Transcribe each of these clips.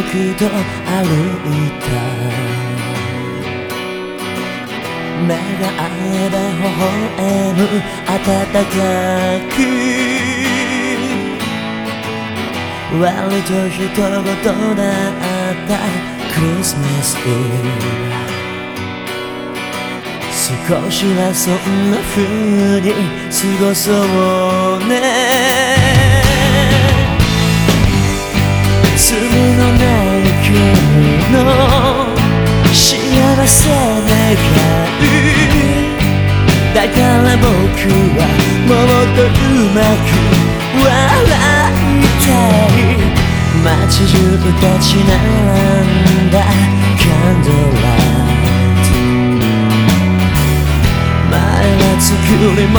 くと歩いた目が合えば微笑む暖かく。割と一言だったクリスマスイブ。少しはそんな風に過ごそうね。はもっとうまく笑いたい街中立ち並んだカンドラ前は作り物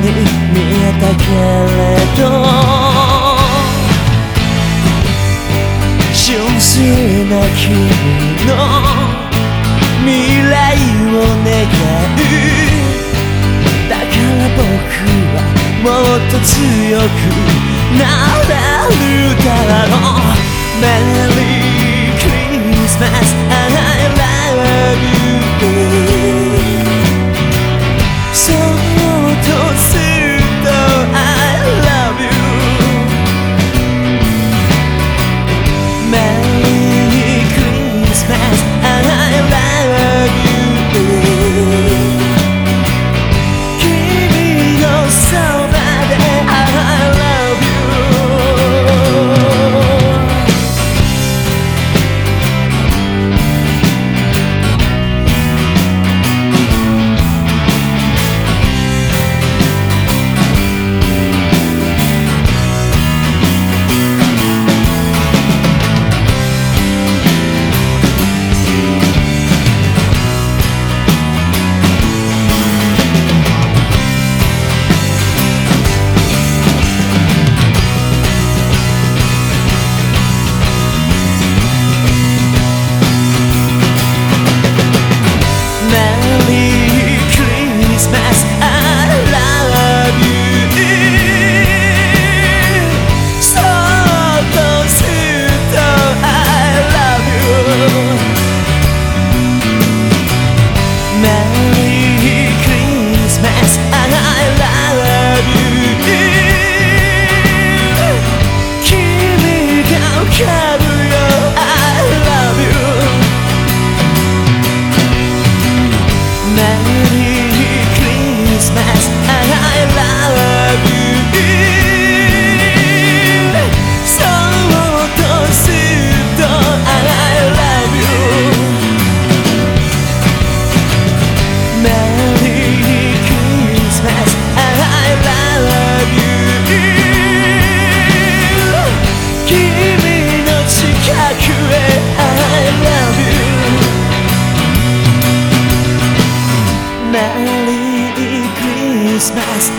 に見えたけれど純粋な君の未来を願う強くなれるだろう」「メリークリスマス」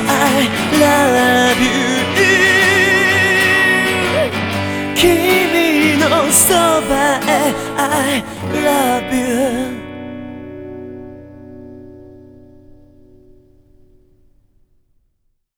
I love you 君のそばへ I love you